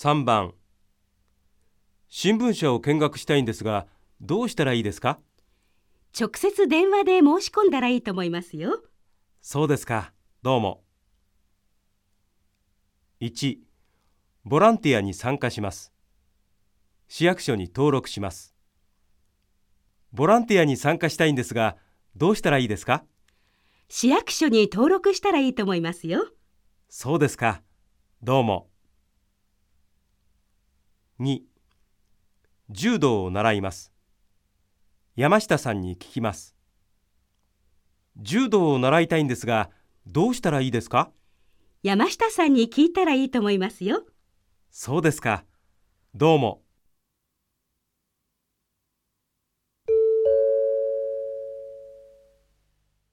3番新聞社を見学したいんですがどうしたらいいですか？直接電話で申し込んだらいいと思いますよ。そうですか。どうも。1ボランティアに参加します。市役所に登録します。ボランティアに参加したいんですがどうしたらいいですか？市役所に登録したらいいと思いますよ。そうですか。どうも2柔道を習います。山下さんに聞きます。柔道を習いたいんですがどうしたらいいですか？山下さんに聞いたらいいと思いますよ。そうですか。どうも